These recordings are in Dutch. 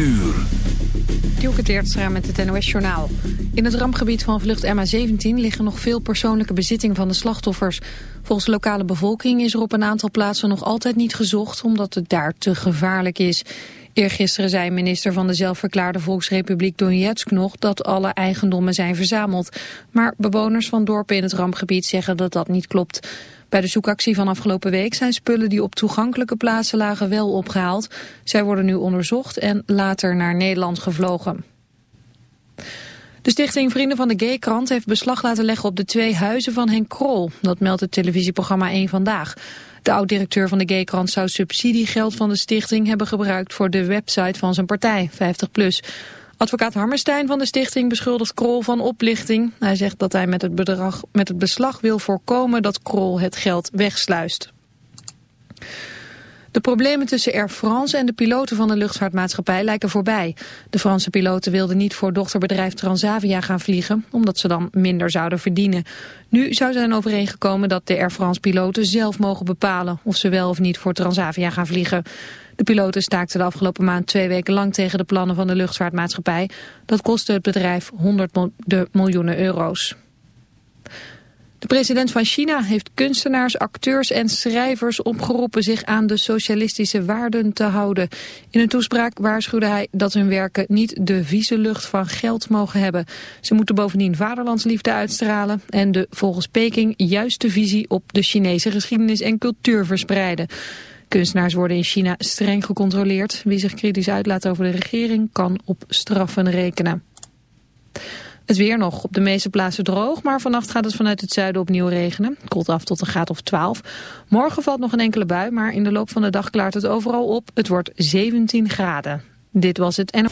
uur. Dielke Teertstra met het NOS-journaal. In het rampgebied van vlucht MH17 liggen nog veel persoonlijke bezittingen van de slachtoffers. Volgens de lokale bevolking is er op een aantal plaatsen nog altijd niet gezocht... omdat het daar te gevaarlijk is. Eergisteren zei minister van de zelfverklaarde Volksrepubliek Donetsk nog... dat alle eigendommen zijn verzameld. Maar bewoners van dorpen in het rampgebied zeggen dat dat niet klopt. Bij de zoekactie van afgelopen week zijn spullen die op toegankelijke plaatsen lagen wel opgehaald. Zij worden nu onderzocht en later naar Nederland gevlogen. De stichting Vrienden van de Gay-krant heeft beslag laten leggen op de twee huizen van Henk Krol. Dat meldt het televisieprogramma 1 Vandaag. De oud-directeur van de Gay-krant zou subsidiegeld van de stichting hebben gebruikt voor de website van zijn partij, 50PLUS. Advocaat Hammerstein van de stichting beschuldigt Krol van oplichting. Hij zegt dat hij met het, bedrag, met het beslag wil voorkomen dat Krol het geld wegsluist. De problemen tussen Air France en de piloten van de luchtvaartmaatschappij lijken voorbij. De Franse piloten wilden niet voor dochterbedrijf Transavia gaan vliegen, omdat ze dan minder zouden verdienen. Nu zou zijn overeengekomen dat de Air France piloten zelf mogen bepalen of ze wel of niet voor Transavia gaan vliegen. De piloten staakten de afgelopen maand twee weken lang tegen de plannen van de luchtvaartmaatschappij. Dat kostte het bedrijf honderden miljoenen euro's. De president van China heeft kunstenaars, acteurs en schrijvers opgeroepen zich aan de socialistische waarden te houden. In een toespraak waarschuwde hij dat hun werken niet de vieze lucht van geld mogen hebben. Ze moeten bovendien vaderlandsliefde uitstralen en de volgens Peking juiste visie op de Chinese geschiedenis en cultuur verspreiden. Kunstenaars worden in China streng gecontroleerd. Wie zich kritisch uitlaat over de regering kan op straffen rekenen. Het weer nog op de meeste plaatsen droog, maar vannacht gaat het vanuit het zuiden opnieuw regenen. Het koelt af tot een graad of 12. Morgen valt nog een enkele bui, maar in de loop van de dag klaart het overal op. Het wordt 17 graden. Dit was het en...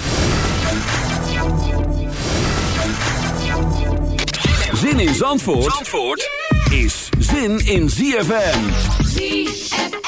Zin in Zandvoort, Zandvoort is zin in ZFM. ZFM.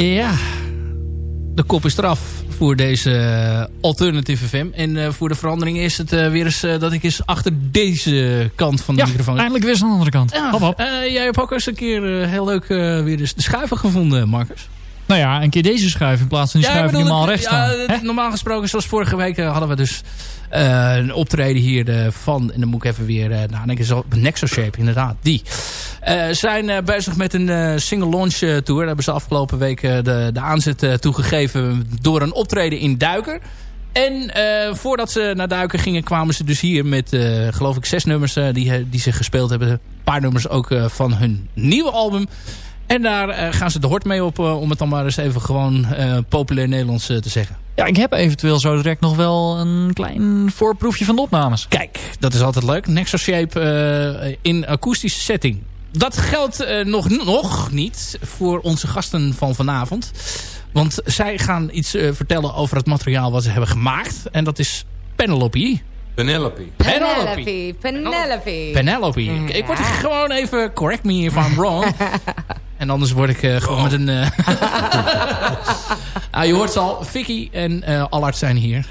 Ja, de kop is eraf voor deze eh, Alternative FM. En eh, voor de verandering is het eh, weer eens dat ik eens achter deze kant van de microfoon... Ja, eindelijk weer eens aan de andere kant. Ja, hop, hop. jij hebt ook eens een keer heel leuk weer eens de schuiven gevonden, Marcus. Nou ja, een keer deze schuif in plaats van die schuif die normaal recht staan. Ja, normaal gesproken, zoals vorige week hadden we dus uh, een optreden hier van... en dan moet ik even weer... Uh, nou, denk ik Nexo Shape, inderdaad, die. Zijn bezig met een single launch tour. Daar hebben ze afgelopen week de, de aanzet toegegeven... door een optreden in Duiker. En voordat ze naar Duiker gingen... kwamen ze dus hier met, geloof ik, zes nummers... die, die ze gespeeld hebben. Een paar nummers ook van hun nieuwe album... En daar uh, gaan ze de hort mee op, uh, om het dan maar eens even gewoon uh, populair Nederlands te zeggen. Ja, ik heb eventueel zo direct nog wel een klein voorproefje van de opnames. Kijk, dat is altijd leuk. Nexus Shape in akoestische setting. Dat geldt nog, nog niet voor onze gasten van vanavond. Want zij gaan iets vertellen over het materiaal wat ze hebben gemaakt. En dat is Penelope. Penelope. Penelope. Penelope. Penelope. Ja. Ik word gewoon even, correct me if I'm wrong. en anders word ik uh, gewoon met een... Uh... ah, je hoort al, Vicky en uh, Allard zijn hier.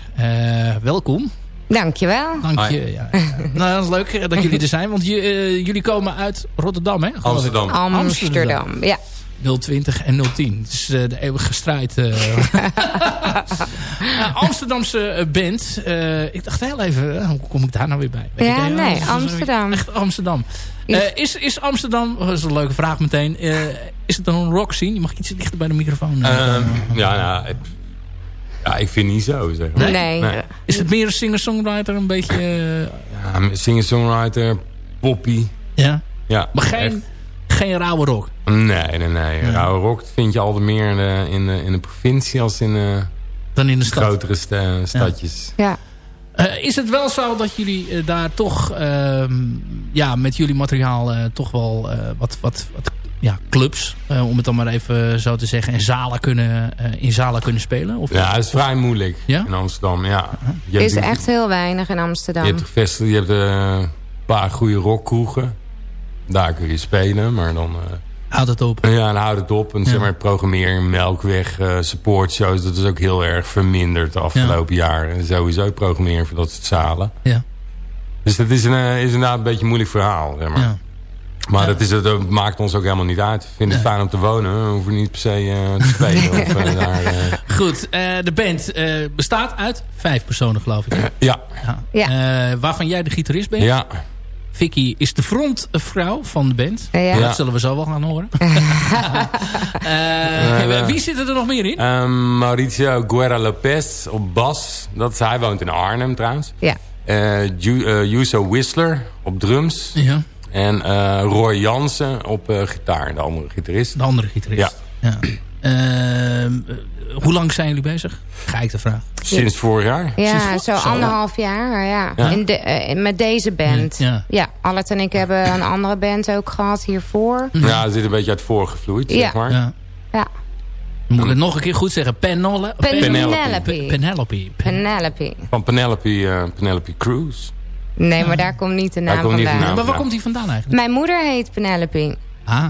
welkom. Dankjewel. Dank je. Ja, ja. nou, dat is leuk dat jullie er zijn. Want jullie komen uit Rotterdam, hè? Amsterdam. Amsterdam. Amsterdam, ja. 020 en 010. Het is uh, de eeuwige strijd. Uh. uh, Amsterdamse band. ik dacht heel even, hoe kom ik daar nou weer bij? Weet ja, ik, nee, Amsterdam. Echt Amsterdam. is, is Amsterdam, dat is een leuke vraag meteen, is het dan een rock scene? Je mag iets dichter bij de microfoon. Um, ja, nou, ja, ik vind niet zo. Zeg maar. nee. nee. Is het meer een singer-songwriter? Een beetje... ja, singer-songwriter, poppy. Ja? Ja. Maar geen geen rauwe rock? Nee, nee, nee. Ja. Rauwe rock vind je altijd meer in de, in de, in de provincie als in de, Dan in de stad. grotere st stadjes. Ja. Uh, is het wel zo dat jullie uh, daar toch uh, ja, met jullie materiaal eh, toch wel wat, wat, wat ja, clubs, om het dan maar even zo te zeggen, en zalen kunnen, in zalen kunnen spelen? Of, ja, dat is vrij moeilijk ja? in Amsterdam. Ja. Je is echt heel weinig in Amsterdam. Je hebt, je hebt een paar goede rockkroegen. Daar kun je spelen, maar dan... Uh, Houd het op. Ja, dan houdt het op. En ja. zeg maar programmering, melkweg, uh, supportshows... dat is ook heel erg verminderd de afgelopen ja. jaren. Sowieso programmeren voor dat soort zalen. Ja. Dus dat is, een, is inderdaad een beetje een moeilijk verhaal. Zeg maar. Ja. Maar dat, is, dat maakt ons ook helemaal niet uit. Ik vind het fijn om te wonen. We hoeven niet per se uh, te spelen. of, uh, daar, uh... Goed, de band bestaat uit vijf personen geloof ik. Ja. ja. waarvan jij de gitarist bent. Ja. Vicky is de frontvrouw van de band. Ja. Dat zullen we zo wel gaan horen. uh, wie zit er nog meer in? Um, Mauricio Guerra Lopez op bas. Dat is, hij woont in Arnhem trouwens. Ja. Uh, Juso Whistler op drums. Ja. En uh, Roy Jansen op gitaar, de andere gitarist. De andere gitarist. Ja. ja. Ehm, hoe lang zijn jullie bezig? Ga ik de vraag. Sinds vorig jaar. Ja, Sinds zo, anderhalf jaar. Ja. ja. In de, uh, met deze band. Ja. ja. Allet en ik hebben een andere band ook gehad hiervoor. Ja, het zit een beetje uit voorgevloeid, ja. zeg maar. Ja. ja. Moet ik het nog een keer goed zeggen? Penole Penelope. Penelope. Penelope. Van Penelope, uh, Penelope Cruz. Nee, maar daar komt niet de naam vandaan. Niet de naam maar waar komt die vandaan eigenlijk? Mijn moeder heet Penelope. Ah.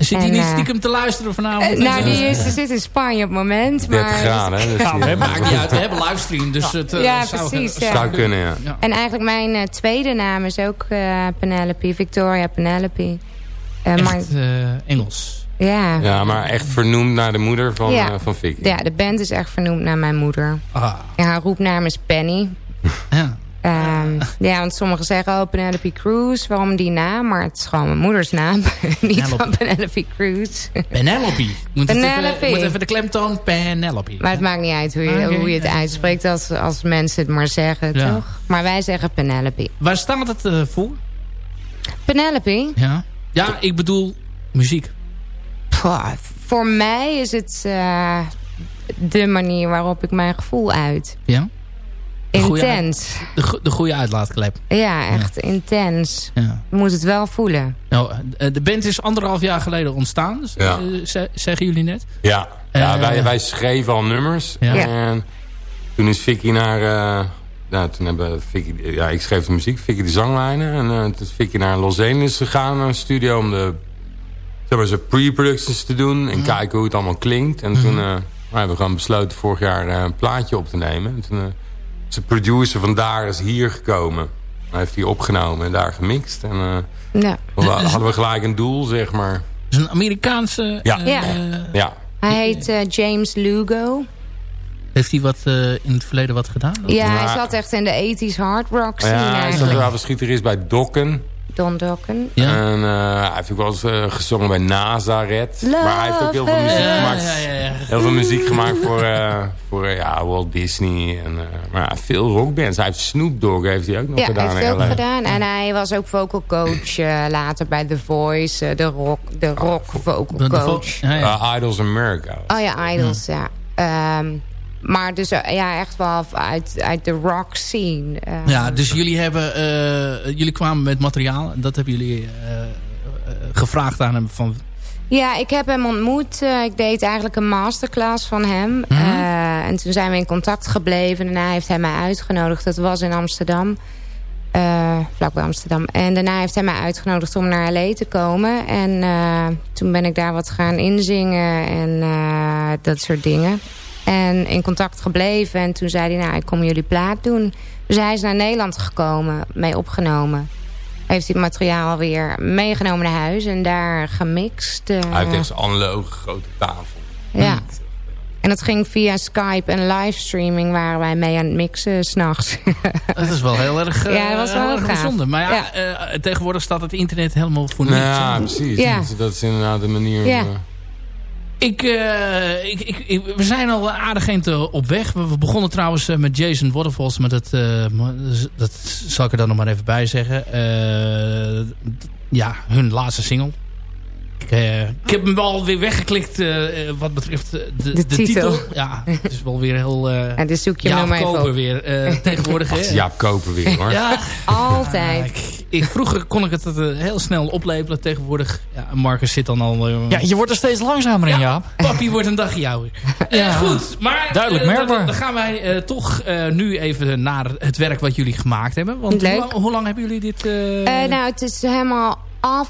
Zit hij niet uh, stiekem te luisteren vanavond? Uh, nou, die is, zit in Spanje op het moment. 30 Maar, graden, hè? Dus Ja, maakt niet uit. We hebben livestream, dus het uh, Ja, zou, precies, ja. Zou kunnen, ja. Ja. En eigenlijk mijn uh, tweede naam is ook uh, Penelope. Victoria Penelope. Uh, Echt maar, uh, Engels. ja. Ja, maar echt vernoemd naar de moeder van, Ja. uh, van Vicky. ja, de band is echt vernoemd naar mijn moeder. Ah, En haar roepnaam is Penny. ja. Um, ja, want sommigen zeggen, oh, Penelope Cruz. Waarom die naam? Maar het is gewoon mijn moeders naam. Niet van Penelope. Penelope Cruz. Penelope. Moet, Penelope. Even, moet even de klemtoon Penelope. Maar het maakt niet uit hoe je, Oké, hoe je het uitspreekt als, als mensen het maar zeggen, Ja. toch? Maar wij zeggen Penelope. Waar staat het uh, voor? Penelope? Ja. ja, ik bedoel muziek. Pah, voor mij is het eh, de manier waarop ik mijn gevoel uit. Ja? De goede Intens. De, go- de goede uitlaatklep. Ja, echt intens. Ja. Je moet het wel voelen. Nou, eh, de band is anderhalf jaar geleden ontstaan, dus, Ja. eh, ze- zeggen jullie net. Ja, ja Eh, wij, wij schreven al nummers. En toen is Vicky naar... eh, nou, toen hebben Vicky, ja, ik schreef de muziek, Vicky de zanglijnen. En eh, toen is Vicky naar Los Angeles gegaan, naar een studio... om de zeg maar, pre-productions te doen en kijken hoe het allemaal klinkt. En toen, eh, we hebben gewoon besloten vorig jaar een plaatje op te nemen. En toen is de producer van daar is hier gekomen. Hij heeft die opgenomen en daar gemixt. En ja. hadden we gelijk een doel, zeg maar. Het is een Amerikaanse... Ja. ja. ja. Hij heet James Lugo. Heeft hij wat, uh, in het verleden wat gedaan? Ja, hij zat echt in de 80s hard rock scene ja, hij zat wel gitarist bij Dokken. Don Dokken. Ja. En uh, hij heeft ook wel eens uh, gezongen bij Nazareth. maar hij heeft ook heel veel muziek gemaakt. Ja, ja, heel veel muziek gemaakt voor, voor ja, Walt Disney. En, maar veel rockbands. Hij heeft Snoop Dogg heeft hij ook nog gedaan. Ja, hij heeft ook gedaan. En hij was ook vocal coach later bij The Voice. de rock, de rock vocal coach. Idols America. Oh ja, Idols, ja. Um, maar dus eh, ja, echt wel uit, uit de rock scene. Uh, ja, dus jullie, hebben, uh, jullie kwamen met materiaal. En dat hebben jullie gevraagd aan hem van... Ja, ik heb hem ontmoet. ik deed eigenlijk een masterclass van hem. Mm -hmm. en toen zijn we in contact gebleven. En daarna heeft hij mij uitgenodigd. Dat was in Amsterdam. vlakbij Amsterdam. En daarna heeft hij mij uitgenodigd om naar L.A. te komen. En toen ben ik daar wat gaan inzingen. En dat soort dingen. En in contact gebleven. En toen zei hij, nou, ik kom jullie plaat doen. Dus hij is naar Nederland gekomen, mee opgenomen. Heeft hij het materiaal weer meegenomen naar huis en daar gemixt. Uh, hij heeft echt zo'n analoge grote tafel. Ja. En dat ging via Skype en livestreaming waren wij mee aan het mixen s'nachts. Dat is wel heel erg, uh, ja, dat was wel erg bijzonder. Maar ja, ja. Uh, tegenwoordig staat het internet helemaal voor niks. Ja, precies. Ja. Dat is inderdaad de manier... Ja. Ik, uh, ik, ik, we zijn al aardig eind op weg. We, begonnen trouwens uh, met Jason Waterfalls. Maar dat, uh, dat zal ik er dan nog maar even bij zeggen. ja, hun laatste single. Ik, ik, heb hem wel weer weggeklikt wat betreft de, de, titel. Ja, het is wel weer heel... Uh, ja, dus zoek je Jaap Koper weer tegenwoordig. Jaap Koper weer hoor. Ja, Altijd. Ik, vroeger kon ik het heel snel oplepelen. Tegenwoordig, ja, Marcus zit dan al... ja, je wordt er steeds langzamer in, ja, Papi wordt een dagje ouder. ja, goed. Maar Duidelijk merkbaar. Dan, gaan wij toch nu even naar het werk wat jullie gemaakt hebben. Want hoe, hoe, lang hebben jullie dit... nou, het is helemaal af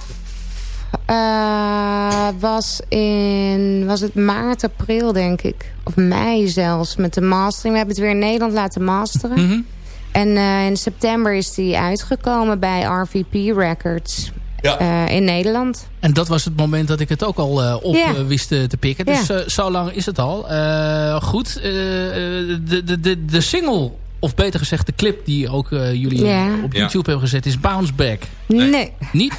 uh, was in was het maart, april denk ik. Of mei zelfs met de mastering. We hebben het weer in Nederland laten masteren. Mhm. En uh, in september is die uitgekomen bij RVP Records. Ja. Uh, in Nederland. En dat was het moment dat ik het ook al op yeah. wist te pikken. Dus yeah. zo lang is het al. goed, de, de, de, de single of beter gezegd de clip die ook jullie yeah. op YouTube hebben gezet... is Bounce Back. Nee. nee. Niet?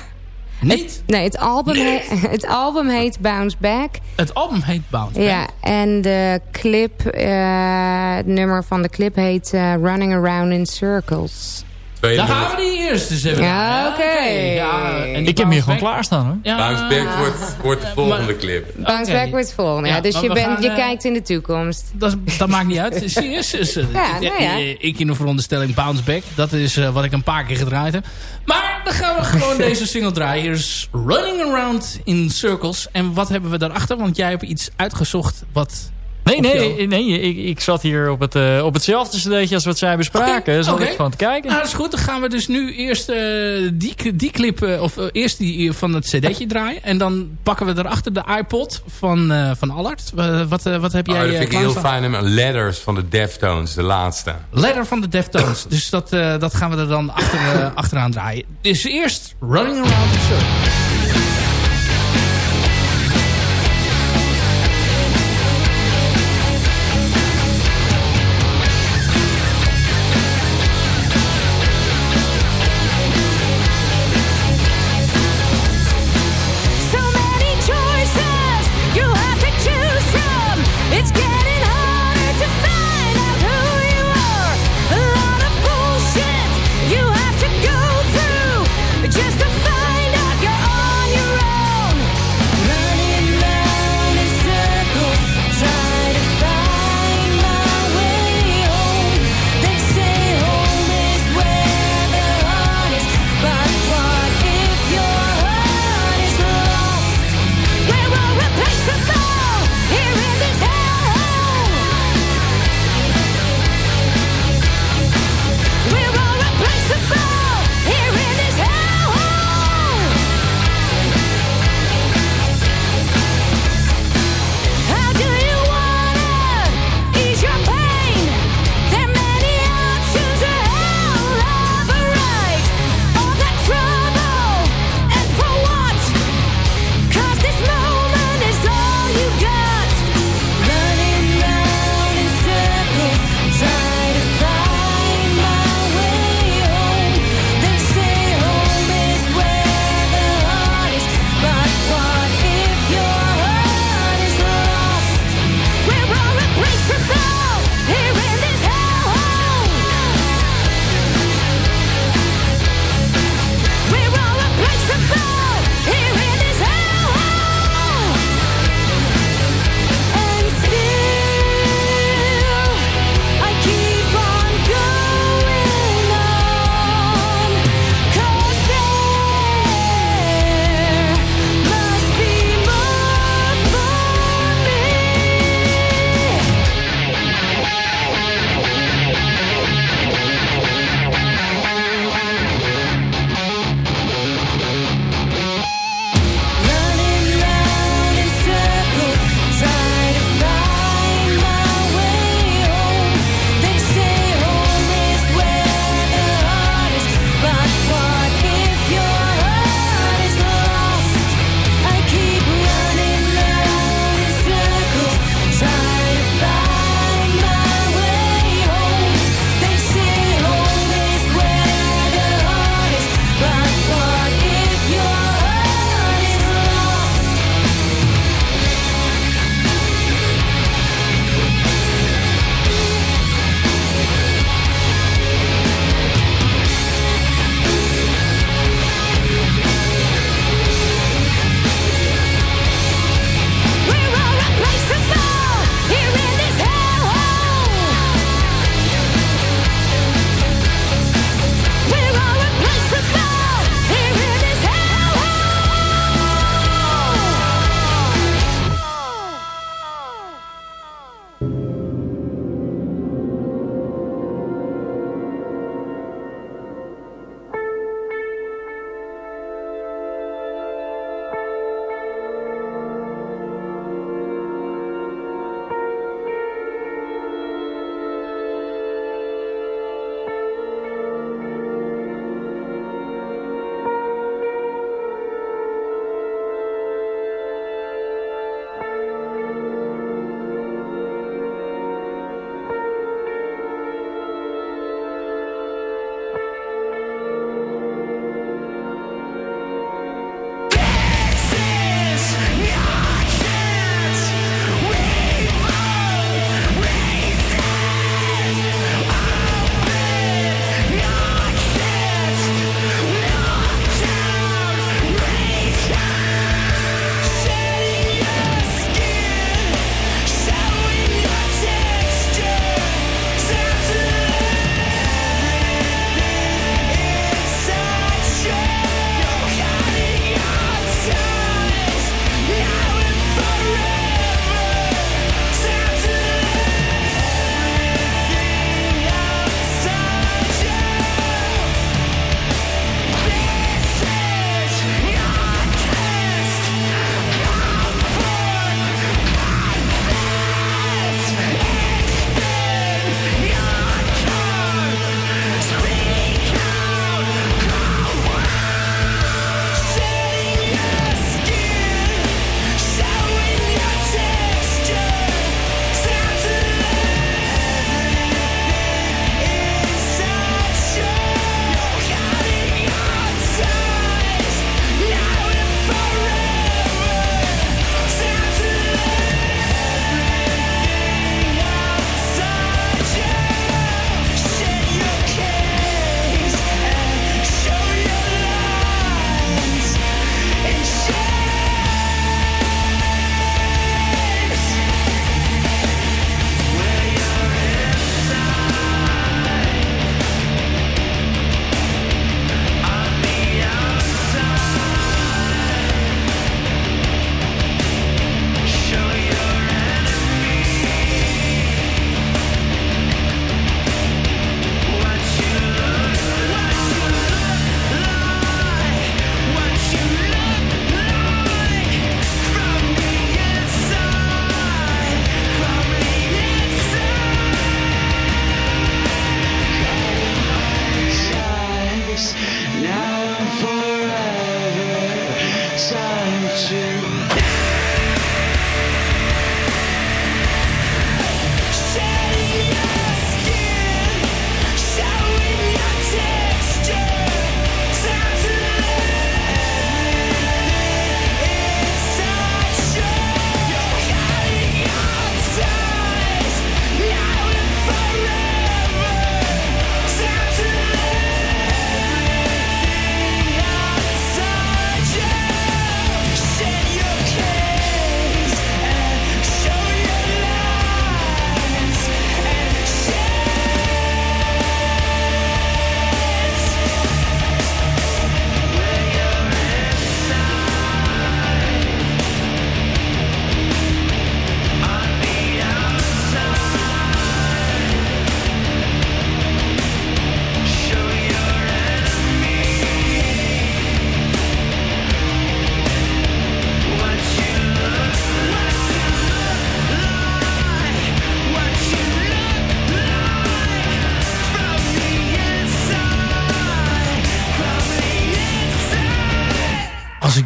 Niet? nee, het album, het album heet Bounce Back. Het album heet Bounce Back? Ja, en de clip, uh, het nummer van de clip heet uh, Running Around in Circles. Dan gaan we die eerst eens even. Ja, oké. Okay. Ja, en ik heb hier gewoon klaarstaan hoor. Ja, Bounce Back wordt, wordt de volgende clip. Bounce Back wordt volgende, ja. Dus je, bent, je eh, kijkt in de toekomst. Dat, dat maakt niet uit. Serieus. ja, nou ja. Ik in de veronderstelling Bounce Back. Dat is uh, wat ik een paar keer gedraaid heb. Maar dan gaan we gewoon deze single draaien. Hier is Running Around in Circles. En wat hebben we daarachter? Want jij hebt iets uitgezocht wat Nee, nee, nee ik, ik zat hier op, het, uh, op hetzelfde cd'tje als wat zij bespraken. Okay, Zal ik gewoon te kijken. Nou, dat is goed. Dan gaan we dus nu eerst uh, die, die clip, uh, of eerst die van het cd'tje draaien. En dan pakken we erachter de iPod van, van Allard. wat, wat heb jij oh, dat vind ik heel fijn. Letters van de Deftones, de laatste. Letter van de Deftones. dus dat, dat gaan we er dan achter, achteraan draaien. Dus eerst Running Around the Circle.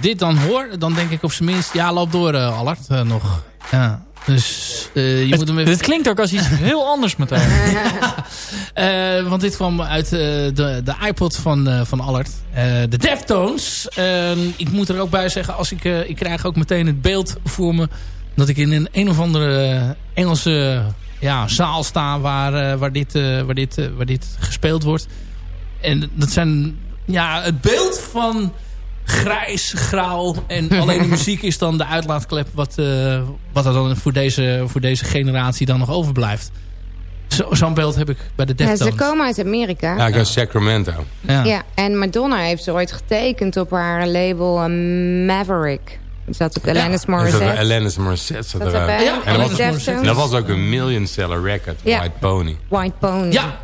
Dit dan hoor, dan denk ik op zijn minst... Ja, loop door, uh, Allard, nog. Ja. Dus uh, je het, moet hem even... Dit klinkt ook als iets heel anders meteen. uh, want dit kwam uit uh, de, de iPod van, van Allard. de Deftones. ik moet er ook bij zeggen, als ik, ik krijg ook meteen het beeld voor me... dat ik in een een of andere Engelse ja, zaal sta waar, waar, dit, waar, dit, waar dit gespeeld wordt. En dat zijn ja, het beeld van grijs, grauw. En alleen de muziek is dan de uitlaatklep wat, uh, wat er dan voor deze, voor deze generatie dan nog overblijft. Zo'n zo beeld heb ik bij de Deftones. Ja, ze komen uit Amerika. Ja, ik uit Sacramento. Ja. ja, en Madonna heeft ze ooit getekend op haar label uh, Maverick. Zat ook Alanis ja. Morissette. Alanis Morissette zat erbij. Ja, en dat was, dat was ook een million seller record. Ja. White Pony. White Pony. Ja,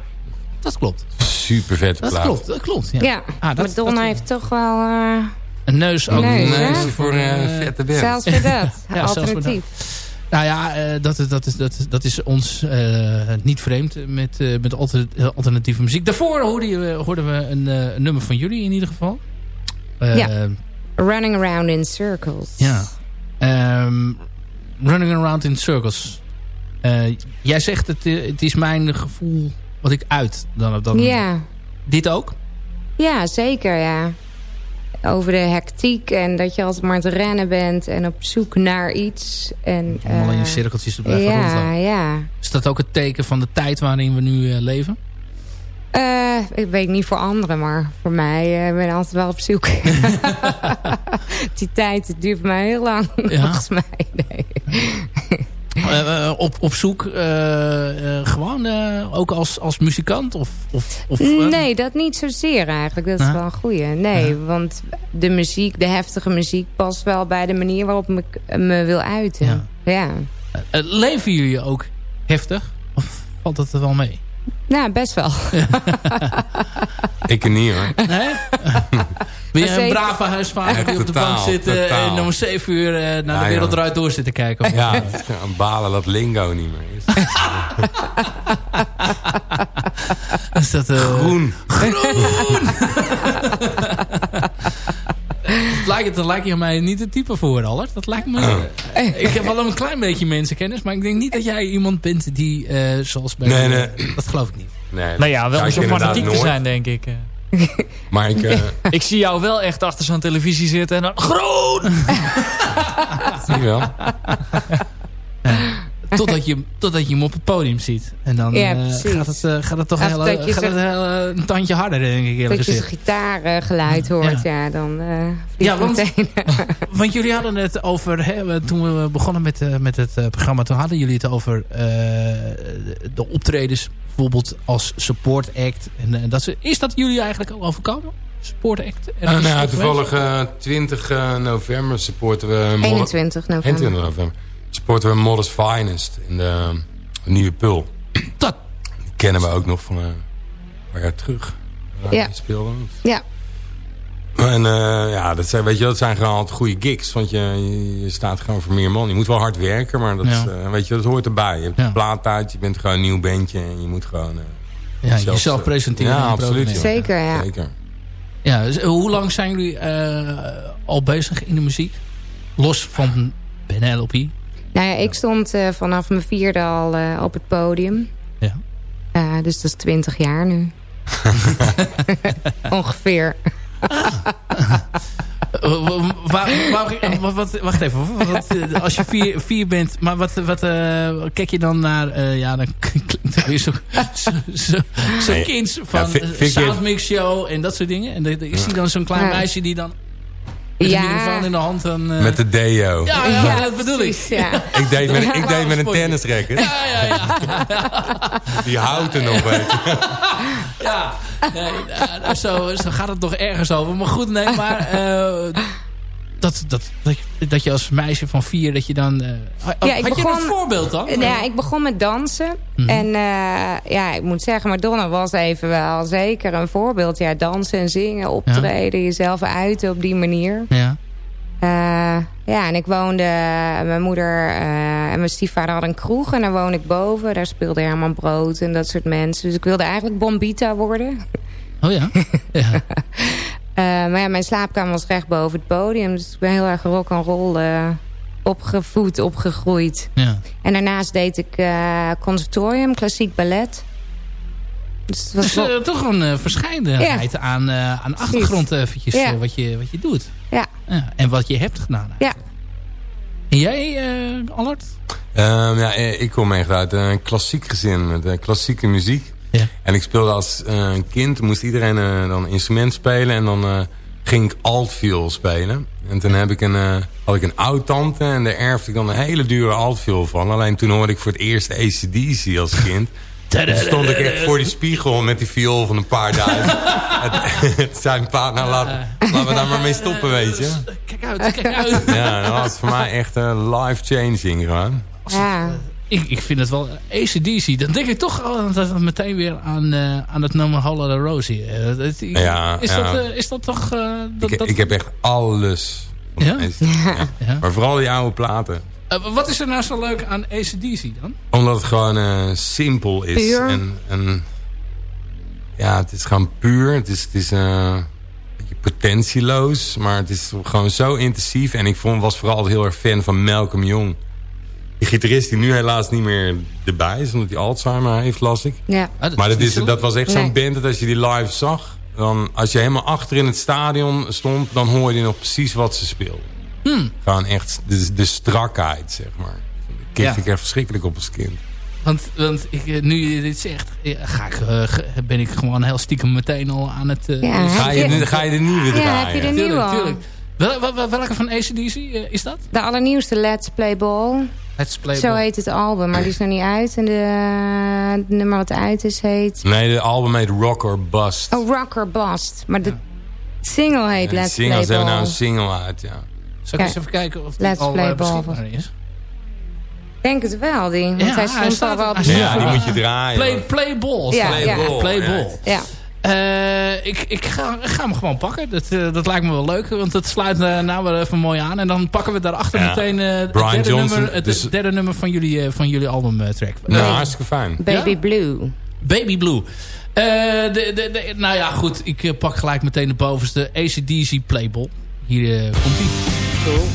dat klopt. Super vette plaat. Dat klopt, dat klopt. Ja, ja. Ah, dat, Madonna dat, heeft toch wel... Uh, een neus ook. Neus, een neus voor uh, vette band. Zelfs voor dat. ja, Alternatief. Nou ja, uh, dat, dat, is, dat, dat is ons uh, niet vreemd met, uh, met alternatieve muziek. Daarvoor hoorden, je, hoorden we een, een, nummer van jullie in ieder geval. ja, Running Around in Circles. Ja, um, Running Around in Circles. jij zegt het, het is mijn gevoel wat ik uit. Dan, dan, ja. Dit ook? Ja, zeker ja over de hectiek en dat je altijd maar te rennen bent en op zoek naar iets. En, Om in je cirkeltjes te blijven ja, rondlopen. Ja. Is dat ook het teken van de tijd waarin we nu uh, leven? Uh, ik weet niet voor anderen, maar voor mij uh, ben ik altijd wel op zoek. Die tijd duurt mij heel lang, ja. volgens mij. Nee. Uh, op, op zoek uh, uh, gewoon ook als, als muzikant? Of, of, of nee, dat niet zozeer eigenlijk. Dat is wel een goeie. Nee, want de muziek, de heftige muziek... past wel bij de manier waarop ik me wil uiten. Ja. leven jullie ook heftig? Of valt dat er wel mee? Nou, best wel. ik niet hoor. Nee? Ben je een brave huisvader die op de bank zit en om 7 uur uh, naar ja, de wereld eruit door zit te kijken? Of? Ja, een balen dat lingo niet meer is. is dat, uh, groen. Groen! Lijkt, dat lijkt je mij niet het type voor, Allard. Dat lijkt me... Oh. Ik heb wel een klein beetje mensenkennis, maar ik denk niet dat jij iemand bent die, uh, zoals bij... Nee, nee. Dat geloof ik niet. Nee, nou ja, wel om zo fanatiek te zijn, denk ik. Maar ik... Uh... ik zie jou wel echt achter zo'n televisie zitten en dan... Groen! zie je wel. Totdat je, totdat je hem op het podium ziet. En dan ja, uh, gaat, het, uh, gaat het toch heel, gaat het heel, een tandje harder, denk ik eerlijk gezegd. Als je gitaargeluid hoort, ja, ja dan uh, ja, want, meteen. want jullie hadden het over, hè, toen we begonnen met, met het programma, toen hadden jullie het over de optredens, bijvoorbeeld als support act. En, dat, is dat jullie eigenlijk al overkomen? Support act? En nou, toevallig 20 november supporten we... 21 november. 21 november sporten we Modest Finest in de, Nieuwe Pul. Dat Die kennen we ook nog van een paar jaar terug. Ja. speelden. Ja. En uh, ja, dat zijn, weet je, dat zijn gewoon altijd goede gigs. Want je, je, staat gewoon voor meer man. Je moet wel hard werken, maar dat, ja. uh, weet je, dat hoort erbij. Je hebt ja. plaat uit, je bent gewoon een nieuw bandje. En je moet gewoon... Uh, ja, zelfs, jezelf presenteren. Ja, absoluut. Zeker, ja. Zeker. Ja, dus, hoe lang zijn jullie al bezig in de muziek? Los van Penelope? Nou ja, ik stond uh, vanaf mijn vierde al uh, op het podium. Ja. Uh, dus dat is twintig jaar nu. Ongeveer. wacht even. Wat, als je vier, vier bent, maar wat, wat uh, kijk je dan naar... Uh, ja, dan klinkt het weer zo'n zo, zo, kind van ja, Soundmix Show en dat soort dingen. En is hij dan zo'n klein meisje die dan met ja. een microfoon in de hand. En, uh... Met de deo. Ja, ja, ja dat bedoel ik. Ja. ik deed met, ik deed met een tennisracket. Ja, ja, ja. Die houdt er nog, weet Ja, nee, nou, zo, zo gaat het nog ergens over. Maar goed, nee, maar... Uh, dat, dat, dat, dat je als meisje van vier, dat je dan... Uh, ja, ik had begon, je een voorbeeld dan? Ja, ik begon met dansen. Mm -hmm. En uh, ja, ik moet zeggen, Madonna was even wel zeker een voorbeeld. Ja, dansen en zingen, optreden, ja. jezelf uiten op die manier. Ja. Uh, ja, en ik woonde... Mijn moeder en mijn stiefvader hadden een kroeg. En daar woonde ik boven. Daar speelde Herman Brood en dat soort mensen. Dus ik wilde eigenlijk Bombita worden. Oh ja? ja. Maar ja, mijn slaapkamer was recht boven het podium. Dus ik ben heel erg rock and roll opgevoed, opgegroeid. Ja. En daarnaast deed ik conservatorium, klassiek ballet. Dus het was dus, toch een uh, verscheidenheid aan, uh, aan achtergrond eventjes wat, je, wat je doet. Ja. ja. En wat je hebt gedaan. Ja. En jij, Allard? Um, ja, ik kom echt uit een klassiek gezin met klassieke muziek. Ja. En ik speelde als een kind, moest iedereen dan een instrument spelen en dan ging ik altviool spelen. En toen heb ik een, had ik een oud-tante en daar erfde ik dan een hele dure altviool van. Alleen toen hoorde ik voor het eerst ACDC als kind. Toen stond ik echt voor die spiegel met die viool van een paar duizend. het, zijn pa, nou laten, laten we daar maar mee stoppen, weet je. Kijk uit, kijk uit. Ja, dat was voor mij echt een life-changing gewoon. Ja. Ik, ik vind het wel ACDC. Dan denk ik toch meteen weer aan, uh, aan het nummer Holla the Rosie. Uh, ja, is, Dat, uh, is dat toch... Dat, ik, dat... ik heb echt alles. Ja? ja? Maar vooral die oude platen. Uh, wat is er nou zo leuk aan ACDC dan? Omdat het gewoon uh, simpel is. Puur. En, en, ja, het is gewoon puur. Het is, het is uh, potentieloos. Maar het is gewoon zo intensief. En ik vond, was vooral heel erg fan van Malcolm Young. Die gitarist die nu helaas niet meer erbij is. Omdat hij Alzheimer heeft, las ik. Ja. Ah, maar dat, is, dat was echt zo'n band dat als je die live zag... Dan, als je helemaal achter in het stadion stond... dan hoorde je nog precies wat ze speelden. Hmm. Gewoon echt de, de strakheid, zeg maar. Ik ja. ik echt verschrikkelijk op als kind. Want, want ik, eh, nu je dit zegt, ga ik, uh, ben ik gewoon heel stiekem meteen al aan het... Uh, ja, ga, je, ga je de nieuwe draaien? Ja, heb je de nieuwe tuurlijk, tuurlijk. Wel, welke van ACDC uh, is dat? De allernieuwste Let's Play Ball. Let's Play Zo heet het album, maar die is nog niet uit. En de, het nummer wat uit is heet... Nee, de album heet Rocker Bust. Oh, Rocker Bust. Maar de single heet Let's Play Ball. Ze hebben nou een single uit, ja. Zal ik eens even kijken of die al uh, beschikbaar is? denk het wel, die. Want ja, hij stond al wel Ja, die moet je draaien. Play, play ball. Ja, play ja. ball. Play ball. Ja. Uh, ik, ik, ga, ik ga hem gewoon pakken. Dat, uh, dat lijkt me wel leuk. Want het sluit uh, nou weer even mooi aan. En dan pakken we daarachter ja. meteen het, Brian derde Johnson, nummer, het dus... derde nummer van jullie, van jullie albumtrack. Nou, hartstikke fijn. Baby ja? Blue. Baby Blue. de, de, de, nou ja, goed. Ik pak gelijk meteen de bovenste ACDC Playball. Hier komt hij. Cool.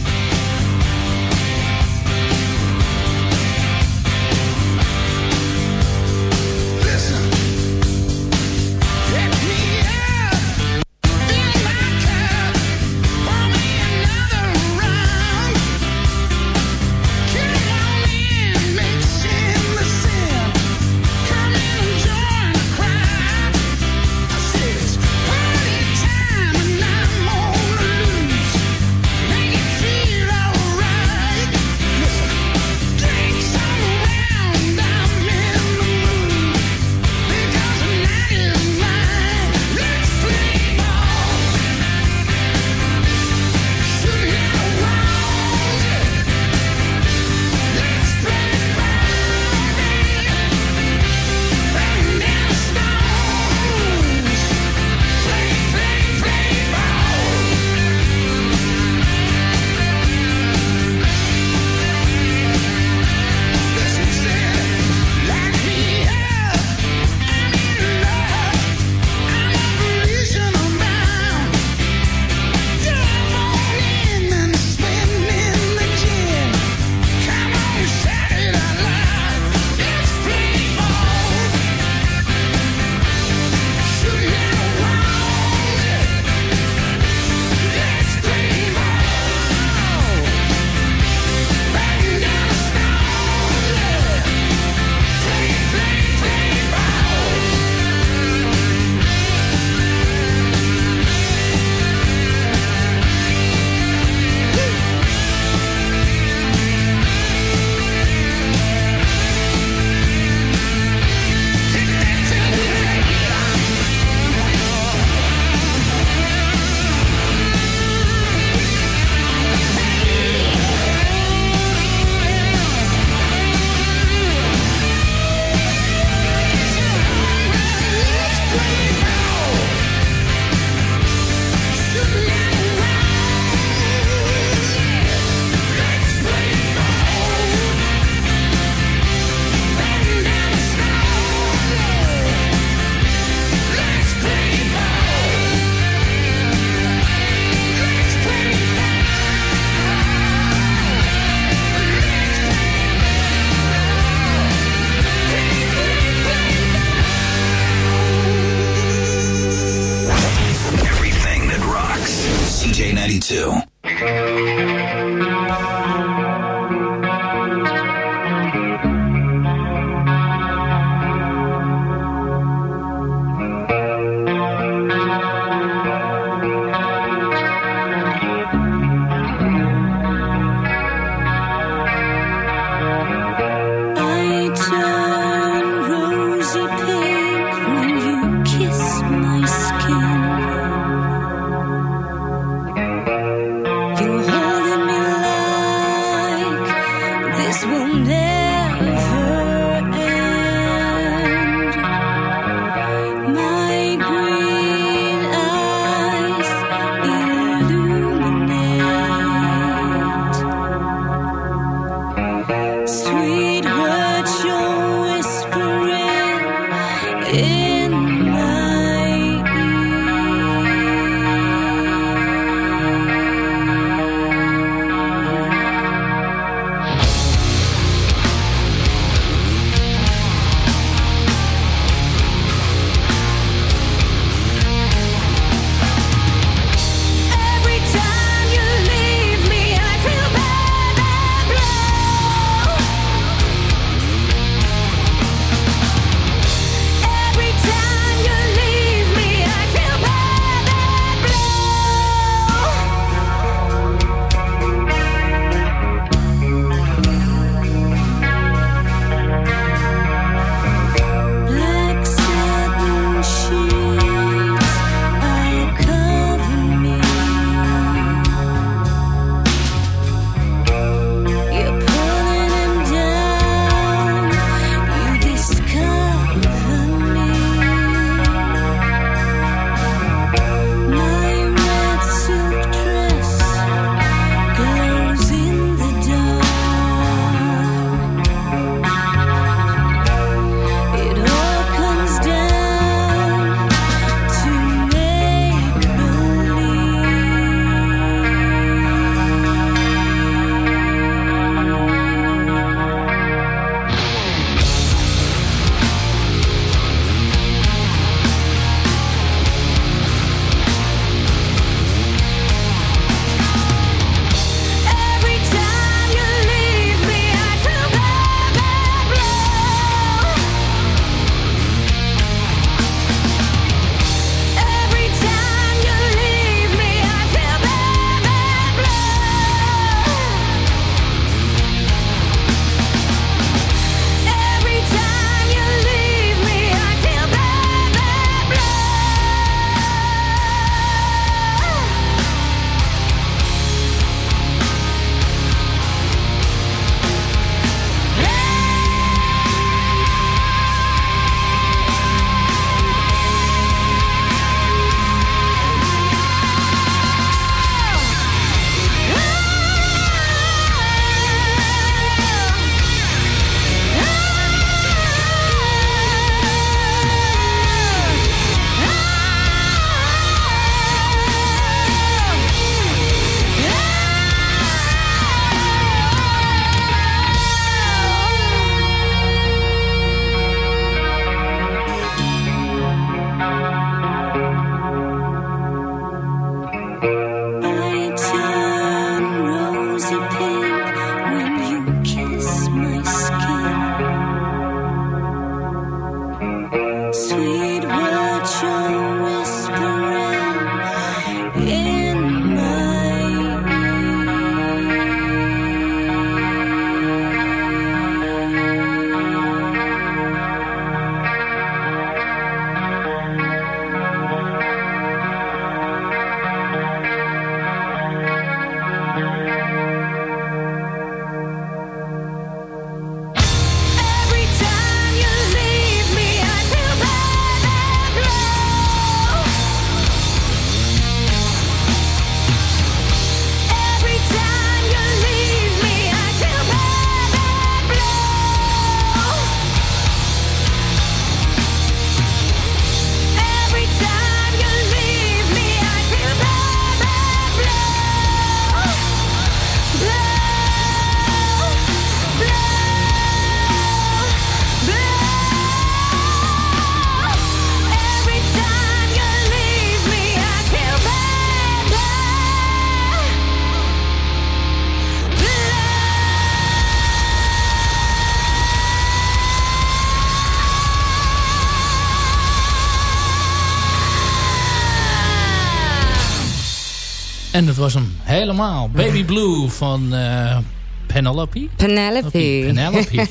En dat was hem helemaal. Baby Blue van uh, Penelope. Penelope. Penelope.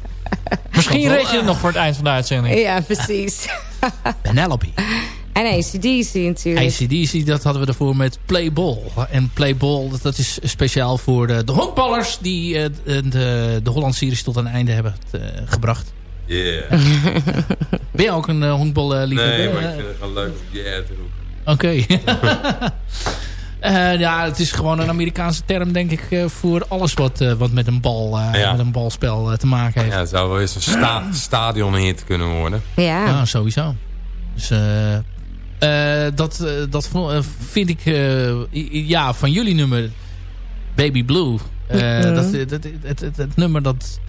Misschien red je het nog voor het eind van de uitzending. Ja, precies. Penelope. En ACDC natuurlijk. ACDC, dat hadden we ervoor met Playball. En Playball, dat is speciaal voor de, de honkballers... die uh, de, de Holland series tot een einde hebben uh, gebracht. Yeah. ben je ook een uh, honkballiefhebber? Nee, maar ik vind het gewoon leuk om yeah te roepen. Oké. Okay. ja, het is gewoon een Amerikaanse term, denk ik, voor alles wat, wat met een bal, ja. met een balspel te maken heeft. Ja, het zou wel eens een sta stadionhit kunnen worden. Ja, ja sowieso. Dus uh, dat, uh, dat vind ik, uh, ja, van jullie nummer, Baby Blue. dat, dat, het, het, het, nummer dat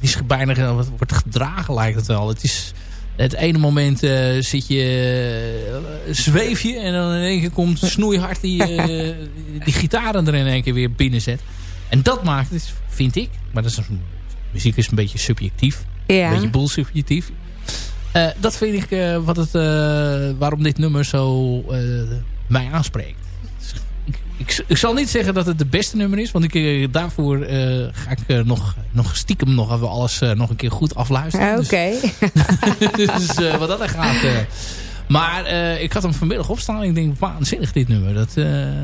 is bijna wordt gedragen lijkt het wel. Het is het ene moment zit je, zweef je en dan in één keer komt snoeihard die, die gitaren er in één keer weer binnenzet. En dat maakt het, vind ik, maar dat is, muziek is een beetje subjectief. Ja. Een beetje boel subjectief. Dat vind ik wat het, waarom dit nummer zo mij aanspreekt. Ik, ik, zal niet zeggen dat het de beste nummer is. Want ik, daarvoor ga ik nog, nog stiekem nog even alles nog een keer goed afluisteren. Oké. Okay. Dus, dus wat dat er gaat... maar ik had hem vanmiddag opstaan en ik denk, waanzinnig dit nummer. Dat,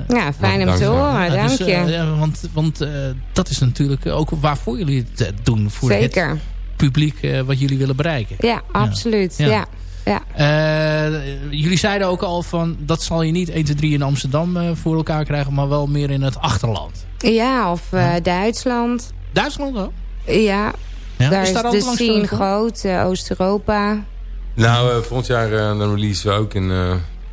ja, fijn om te horen, dank dus, je. ja, want want dat is natuurlijk ook waarvoor jullie het doen. Voor Zeker. Het, publiek uh, wat jullie willen bereiken. Ja, absoluut. Ja. ja. Ja. Uh, jullie zeiden ook al van dat zal je niet 1, 2, 3 in Amsterdam uh, voor elkaar krijgen, maar wel meer in het achterland. Ja, of Duitsland. Duitsland ook? Ja, ja. daar is, is de scene groot, Oost-Europa. Nou, volgend jaar dan releasen we ook in...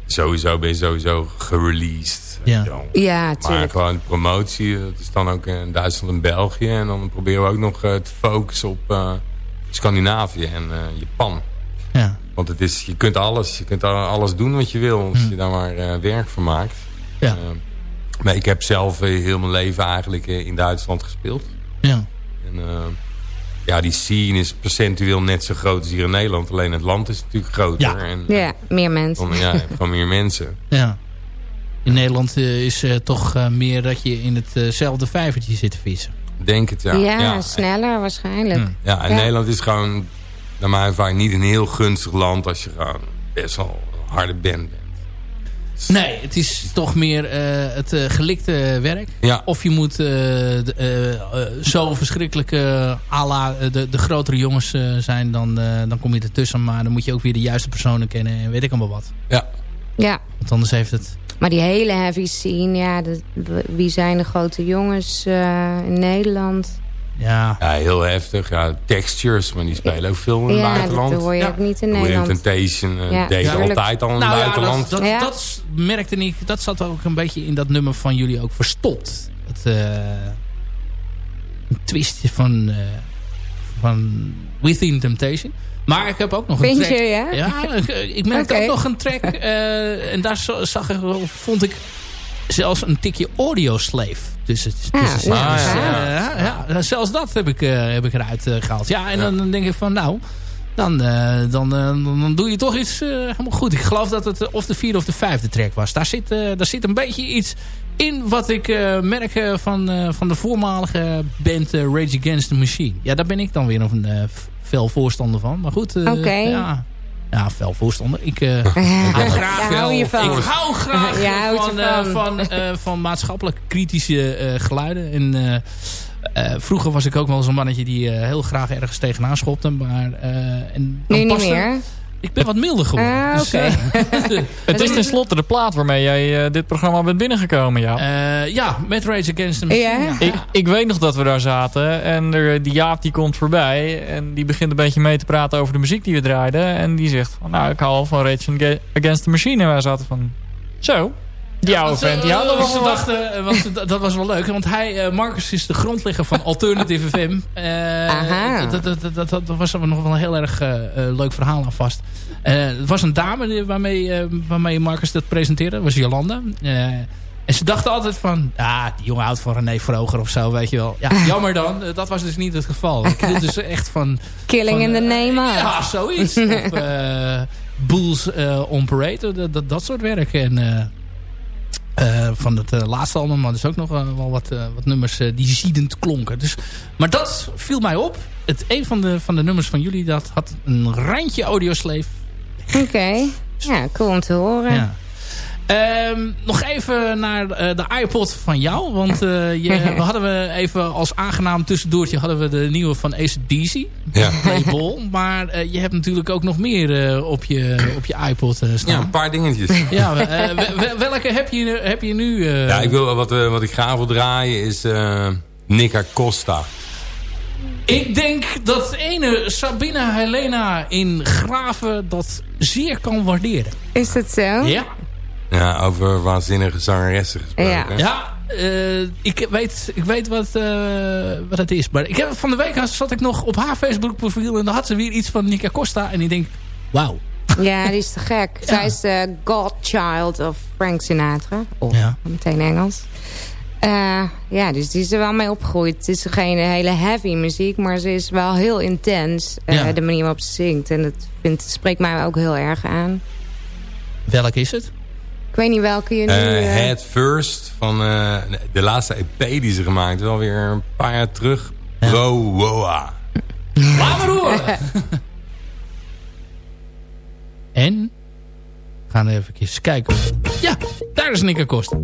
sowieso ben je sowieso gereleased. Ja, ja tuurlijk. Maar gewoon promotie, dat is dan ook in Duitsland en België. En dan proberen we ook nog te focussen op uh, Scandinavië en uh, Japan. Want het is, je kunt alles, je kunt alles doen wat je wil, als hm. je daar maar uh, werk van maakt. Ja. maar ik heb zelf heel mijn leven eigenlijk in Duitsland gespeeld. Ja. En, ja, die scene is percentueel net zo groot als hier in Nederland. Alleen het land is natuurlijk groter. Ja, en, ja meer mensen. Dan, ja, gewoon meer mensen. Ja. In Nederland uh, is uh, toch uh, meer dat je in hetzelfde vijvertje zit te vissen. Denk het, ja. Ja, ja. sneller waarschijnlijk. Hmm. Ja, en ja. Nederland is gewoon, naar mijn ervaring, niet een heel gunstig land als je gewoon best wel een harde band bent. Nee, het is toch meer het gelikte werk. Ja. Of je moet de, zo verschrikkelijk ala de, de grotere jongens zijn, dan, dan kom je ertussen. Maar dan moet je ook weer de juiste personen kennen en weet ik allemaal wat. Ja. Ja. Want anders heeft het... Maar die hele heavy scene, ja, de, wie zijn de grote jongens uh, in Nederland? Ja. ja, heel heftig. Ja, textures, maar die spelen ook veel in het ja, buitenland. dat hoor je ja. ook niet in Nederland. Temptation uh, ja, deed ja. altijd al in nou, het buitenland. Dat, dat, dat, merkte ik, dat zat ook een beetje in dat nummer van jullie ook verstopt. Het, uh, een twistje van, van Within Temptation. Maar ik heb ook nog een track. Je, ja? ja, ik, ik merkte okay. ook nog een track. Uh, en daar zag ik, vond ik zelfs een tikje audio slave. Dus, het, ja, dus, ja, dus, ja. Uh, ja, zelfs dat heb ik, uh, heb ik eruit gehaald. Ja, en dan, dan denk ik van nou... Dan, dan, dan doe je toch iets helemaal goed. Ik geloof dat het of de vierde of de vijfde track was. Daar zit, daar zit een beetje iets in wat ik merk van, van de voormalige band Rage Against the Machine. Ja, daar ben ik dan weer een fel voorstander van. Maar goed, uh, okay. ja, ja, fel voorstander. Ik uh, hou graag fel, hou je van. Ik hou graag ja, van, uh, van, uh, van maatschappelijk kritische geluiden. En vroeger was ik ook wel zo'n mannetje die heel graag ergens tegenaan schopte. Maar, en nu niet meer? Ik ben wat milder geworden. Ah, dus, okay. het is tenslotte de plaat waarmee jij uh, dit programma bent binnengekomen, ja. Uh, ja, met Rage Against the Machine. Ja. Ik, ik, weet nog dat we daar zaten en er, die Jaap die komt voorbij en die begint een beetje mee te praten over de muziek die we draaiden. En die zegt van, nou ik hou van Rage Against the Machine. En wij zaten van, zo, die ja, oude vent, die uh, hadden we ze dachten, want dat, dat was wel leuk. Want hij, uh, Marcus is de grondlegger van Alternative FM. Uh, dat, dat, dat, dat, was er nog wel een heel erg uh, leuk verhaal aan vast. het was een dame waarmee, waarmee Marcus dat presenteerde. Dat was Jolanda. en ze dachten altijd van... Ah, die jongen houdt van René Vroger of zo, weet je wel. Ja, jammer dan. dat was dus niet het geval. Ik hield dus echt van... Killing van, in the name of. Ja, zoiets. of Bulls on Parade. Dat, dat, dat soort werk. En... van het laatste album. Maar er is ook nog wel wat, wat nummers die ziedend klonken. Dus, maar dat viel mij op. Het, een van de, van de nummers van jullie dat had een randje audiosleef. Oké. Ja, cool om te horen. Ja. Ehm, nog even naar uh, de iPod van jou. Want uh, je, we hadden we even als aangenaam tussendoortje hadden we de nieuwe van ACDC. Ja. Playball. Maar uh, je hebt natuurlijk ook nog meer op, je, op je iPod staan. Ja, een paar dingetjes. Ja, welke heb je, heb je nu? Ja, ik wil, wat, wat ik graag wil draaien is Nika Costa. Ik denk dat ene Sabina Helena in Graven dat zeer kan waarderen. Is dat zo? Ja. Ja, over waanzinnige zangeressen gesproken. Ja, ja uh, ik, weet, ik weet wat, uh, wat het is. Maar ik heb, van de week zat ik nog op haar Facebook profiel... en dan had ze weer iets van Nika Costa. En ik denk, wauw. Ja, die is te gek. ja. Zij is de godchild of Frank Sinatra. Of ja. meteen Engels. Uh, ja, dus die is er wel mee opgegroeid. Het is geen hele heavy muziek, maar ze is wel heel intens. Uh, De manier waarop ze zingt. En dat vindt, spreekt mij ook heel erg aan. Welk is het? Ik weet niet welke je nu... Uh, Head First van uh, de laatste EP die ze gemaakt hebben. Alweer een paar jaar terug. Ja. Bro Woa. Laat maar horen. en? Gaan we even kijken. Ja, daar is Nikke Kost.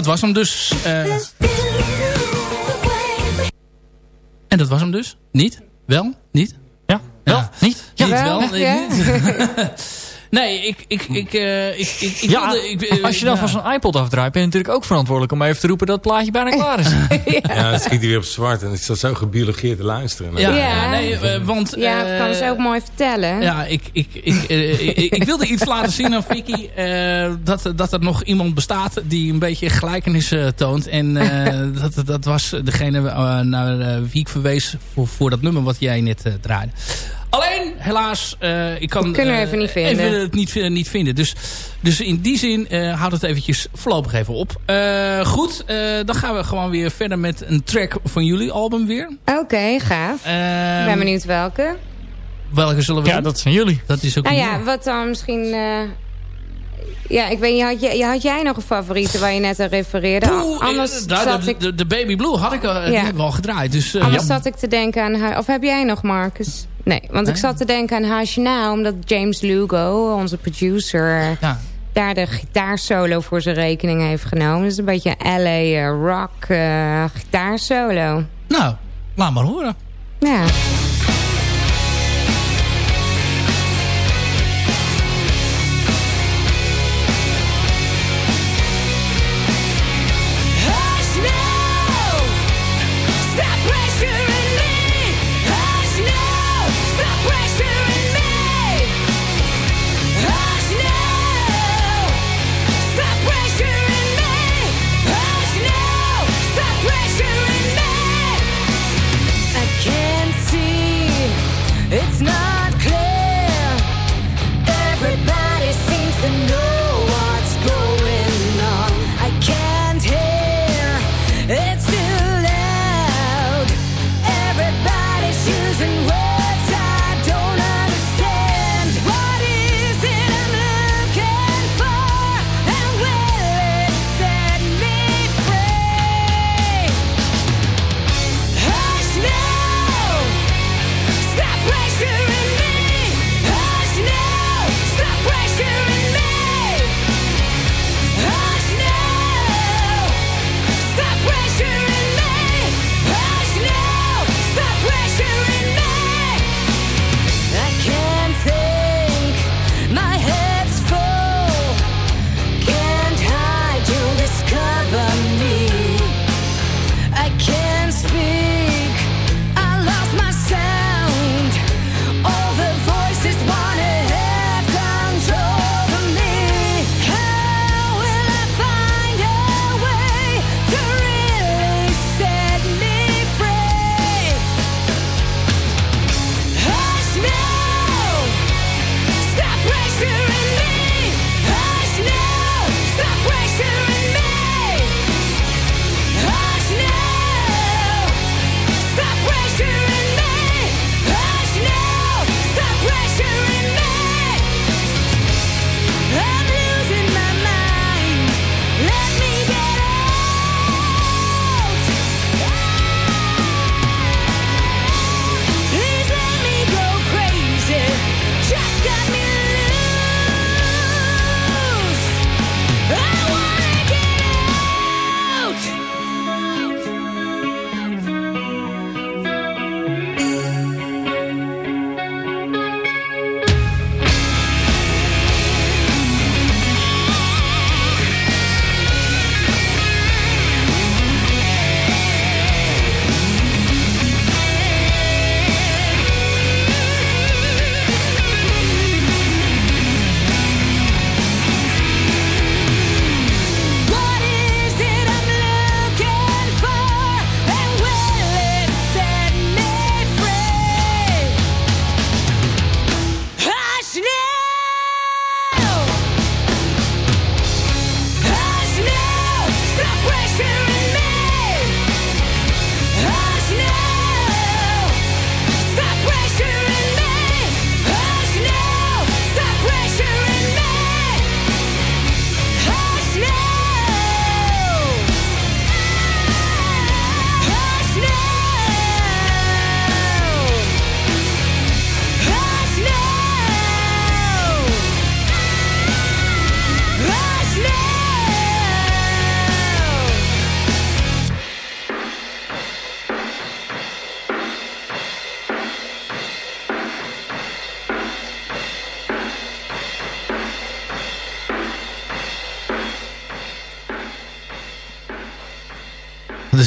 Dat was hem dus. Uh... En dat was hem dus. Niet? Ja? Wel? Ja. Niet? Ja, niet wel? Nee, ja. niet. Nee, ik, ik, ik, uh, ik, ik, ik ja, wilde, ik, uh, als je dan ja. van zo'n iPod afdraait... ben je natuurlijk ook verantwoordelijk om even te roepen... dat het plaatje bijna klaar is. ja, ja het schiet weer op zwart. En ik zat zo gebiologeerd te luisteren. Ja, ja. nee, uh, want... Ja, dat kan ze ook mooi vertellen. Ja, ik, ik, ik, ik, ik, wilde iets laten zien aan Vicky... dat, dat er nog iemand bestaat die een beetje gelijkenis toont. En dat, dat was degene naar wie ik verwees voor, voor dat nummer wat jij net draaide. Alleen, helaas, uh, ik kan Kunnen we even niet vinden. Even het niet, niet vinden. Dus, dus in die zin uh, houdt het eventjes voorlopig even op. Uh, goed, dan gaan we gewoon weer verder met een track van jullie album weer. Oké, okay, gaaf. ik ben ehm, benieuwd welke. Welke zullen we Ja, dat zijn jullie. Dat is ook Nou ja, wat dan misschien ja, ik weet niet, had, jij, had jij nog een favoriete waar je net aan refereerde? Poeh, Anders nou, zat de, ik... de, de, Baby Blue had ik uh, ja. al gedraaid. Dus, uh, Anders zat ik te denken aan haar... Of heb jij nog, Marcus? Nee, want ik zat te denken aan Hashina... omdat James Lugo, onze producer... Ja. daar de gitaarsolo voor zijn rekening heeft genomen. Dus een beetje LA rock uh, gitaarsolo. Nou, laat maar horen. Ja.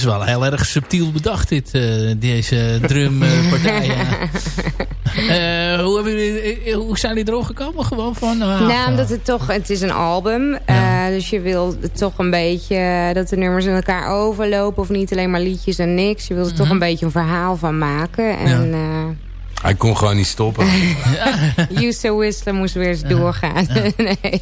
Is wel heel erg subtiel bedacht, dit, uh, deze drumpartij. uh, hoe, hebben jullie, hoe zijn jullie erop gekomen? Gewoon van, uh, nou, omdat het toch, het is een album. Ja. dus je wil toch een beetje dat de nummers in elkaar overlopen. Of niet alleen maar liedjes en niks. Je wil er -huh. toch mhm. een beetje een verhaal van maken. En, ja. Hij kon gewoon niet stoppen. User Whistler moest weer eens doorgaan. nee.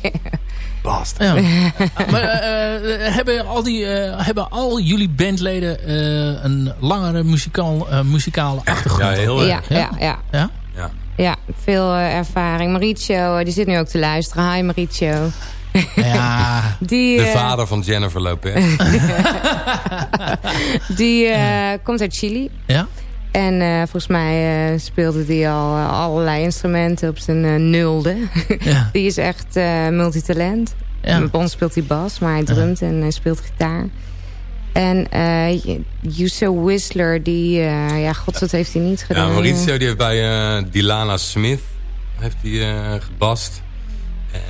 Bast. Ja. maar uh, hebben, al die, uh, hebben al jullie bandleden uh, een langere muzikaal, muzikale achtergrond? Ja, heel erg. Ja, ja, ja. ja? ja. ja veel ervaring. Mauricio, die zit nu ook te luisteren. Hi Mauricio. Ja. die, de vader van Jennifer Lopez. die komt uit Chili. Ja. En volgens mij speelde hij al allerlei instrumenten op zijn nulde. Ja. die is echt multitalent. Ja. Bij ons speelt hij bas, maar hij drumt en hij speelt gitaar. En uh, Yuso Whistler, die, uh, ja, god, wat heeft hij niet gedaan? Ja, Mauricio, die heeft bij uh, Dilana Smith heeft hij gebast.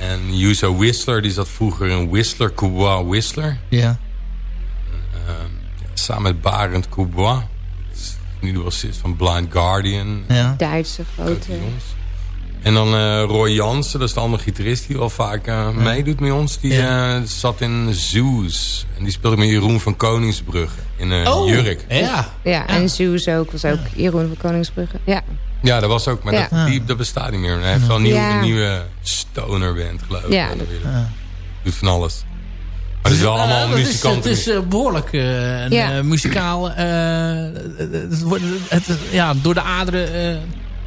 En Yuso Whistler, die zat vroeger in Whistler, Coubois Whistler. Ja. samen met Barend Coubois. Nu de bassist van Blind Guardian. Ja. Duitse grote. En dan uh, Roy Jansen, dat is de andere gitarist die wel vaak uh, meedoet met ons. Die uh, zat in Zeus. En die speelde met Jeroen van Koningsbrugge in oh, Jurk. Ja. ja, en Zeus ook, was ook Jeroen van Koningsbrugge. Ja, ja dat was ook, maar dat, die, dat bestaat niet meer. Hij heeft wel een nieuwe, een nieuwe stoner band, geloof ik. Ja. Doet van alles. Maar het is wel allemaal uh, muzikanten. Het is, het is behoorlijk uh, ja. muzikaal. het, het, ja, door de aderen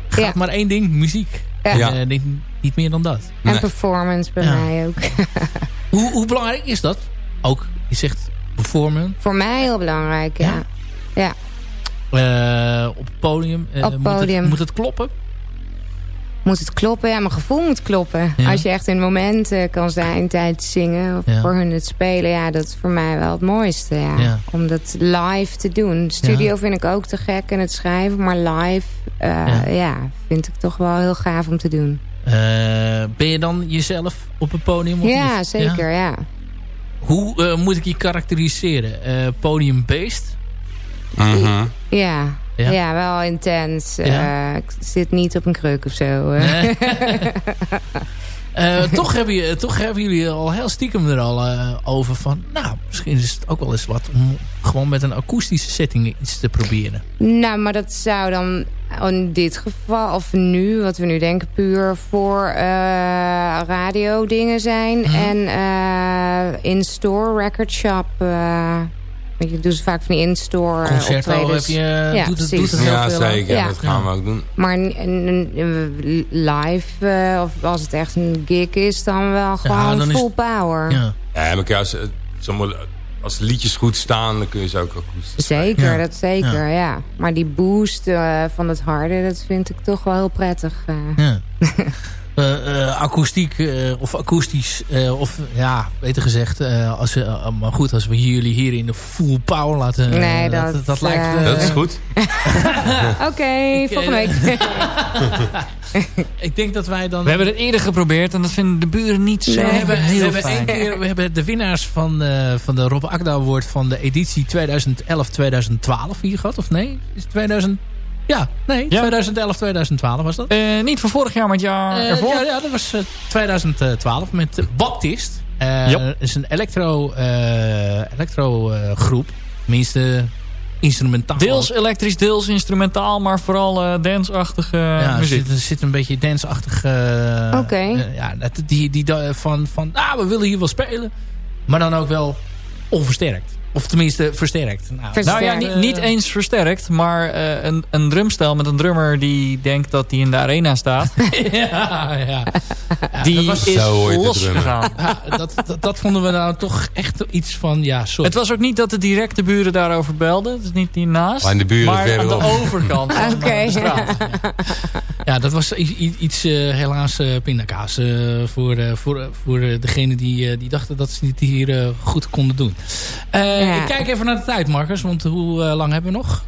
gaat maar één ding, muziek. Ja. Uh, niet, niet, meer dan dat. En performance bij mij ook. hoe, hoe, belangrijk is dat? Ook, je zegt performance. Voor mij heel belangrijk, ja. ja. Uh, op het podium. Uh, op moet podium. Het, moet het kloppen? Moet het kloppen? Ja, mijn gevoel moet kloppen. Als je echt in momenten kan zijn tijdens zingen. Of voor hun het spelen. Ja, dat is voor mij wel het mooiste. Ja. Om dat live te doen. studio vind ik ook te gek en het schrijven. Maar live uh, ja. vind ik toch wel heel gaaf om te doen. Uh, ben je dan jezelf op het podium? Of ja, zeker, ja. Hoe uh, moet ik je karakteriseren? podium-based? -huh. Ja, ja. ja, wel intens. Ja. ik zit niet op een kreuk of zo. Nee. Uh, toch, hebben je, toch hebben jullie al heel stiekem er al uh, over van... nou, misschien is het ook wel eens wat om gewoon met een akoestische setting iets te proberen. Nou, maar dat zou dan in dit geval, of nu, wat we nu denken... puur voor radio dingen zijn. Mm -hmm. En in-store record shop je doet vaak van die in-store Concerto heb je, ja, doet, het, doet het heel ja, veel. Zeker, ja, dat gaan we ook doen. Maar live, uh, of als het echt een gig is, dan wel gewoon dan full power. Ja, ja maar als, als de liedjes goed staan, dan kun je ze ook akoestisch Zeker, dat zeker, ja. Maar die boost uh, van het harde, dat vind ik toch wel heel prettig. Uh. Ja. uh, akoestiek uh, of akoestisch. of ja, beter gezegd. als, maar goed, als we jullie hier in de full power laten. Nee, dat, dat, dat lijkt... dat is goed. Oké, okay, volgende week. ik denk dat wij dan... We hebben het eerder geprobeerd en dat vinden de buren niet zo nee, we hebben, heel we hebben fijn. Keer, we hebben de winnaars van, van de Rob Akda Award van de editie 2011-2012 hier gehad. Of nee? Is het 2000... Ja, nee, 2011, 2012 was dat. Uh, niet van vorig jaar, maar het jaar uh, ervoor. Ja, ja, dat was uh, 2012 met Baptist. Dat is een elektro, elektro groep. Tenminste, instrumentaal. Deels elektrisch, deels instrumentaal, maar vooral danceachtige ja, muziek. Er zit, een beetje danceachtige... Oké. ja, die, die, van, van, ah, we willen hier wel spelen. Maar dan ook wel onversterkt. Of tenminste versterkt. Nou, versterkt. nou ja, niet, niet, eens versterkt. Maar uh, een, een drumstel met een drummer die denkt dat hij in de arena staat. ja, ja. Die dat was, is losgegaan. Ja, dat, dat, dat, vonden we nou toch echt iets van... Ja, sorry. Het was ook niet dat de directe buren daarover belden. Het is niet die naast. Maar, de buren maar aan de overkant van okay. Ja, dat was iets uh, helaas uh, pindakaas. Uh, voor, voor, voor degene die, die dachten dat ze het hier goed konden doen. Ja. Ik kijk even naar de tijd, Marcus. Want hoe lang hebben we nog?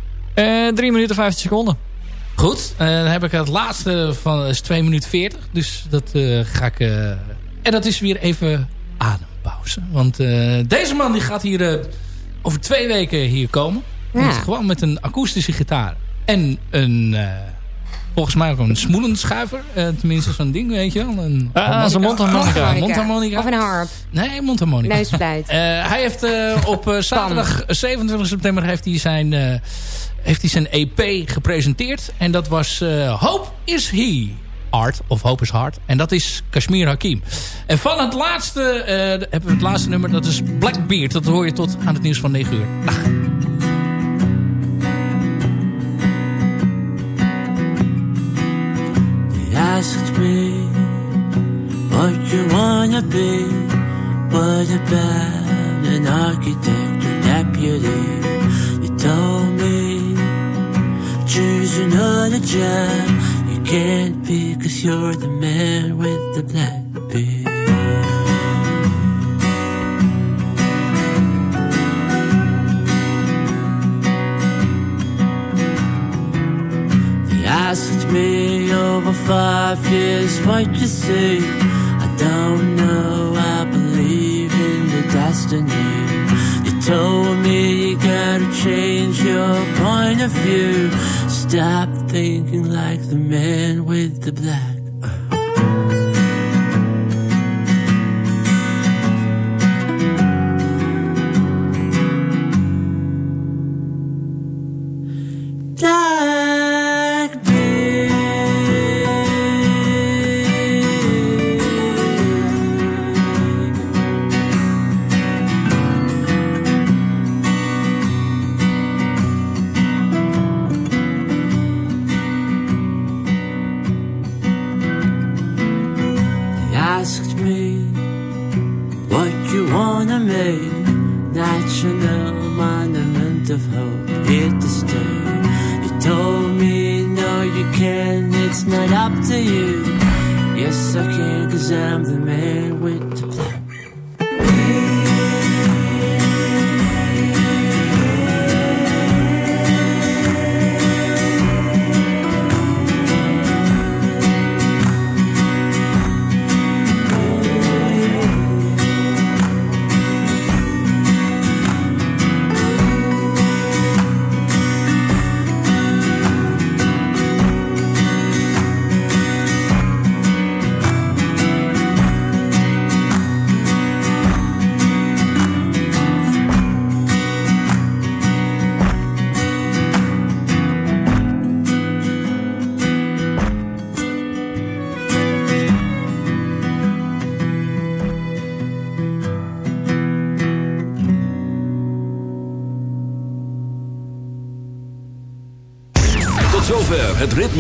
3 minuten 15 seconden. Goed, dan heb ik het laatste van is 2 minuten 40. Dus dat ga ik... en dat is weer even adempauze. Want deze man die gaat hier over twee weken hier komen. Ja. Gewoon met een akoestische gitaar. En een volgens mij ook een smoelenschuiver. Uh, tenminste zo'n ding, weet je wel. Een ah, zo'n mondharmonica. mondharmonica. Of een harp. Nee, mondharmonica. Uh, hij heeft uh, op zaterdag 27 september heeft hij zijn, heeft hij zijn EP gepresenteerd. En dat was Hope is He. Art of Hope is Hard. En dat is Kashmir Hakim. En van het laatste, hebben we het laatste nummer. Dat is Blackbeard. Dat hoor je tot aan het nieuws van 9 uur. Dag. Asked me what you wanna be What about an architect or deputy? You told me choose another job. You can't be cause you're the man with the black beard. They asked me over five years what you see. I don't know, I believe in the destiny. You told me you gotta change your point of view. Stop thinking like the man with the black. Black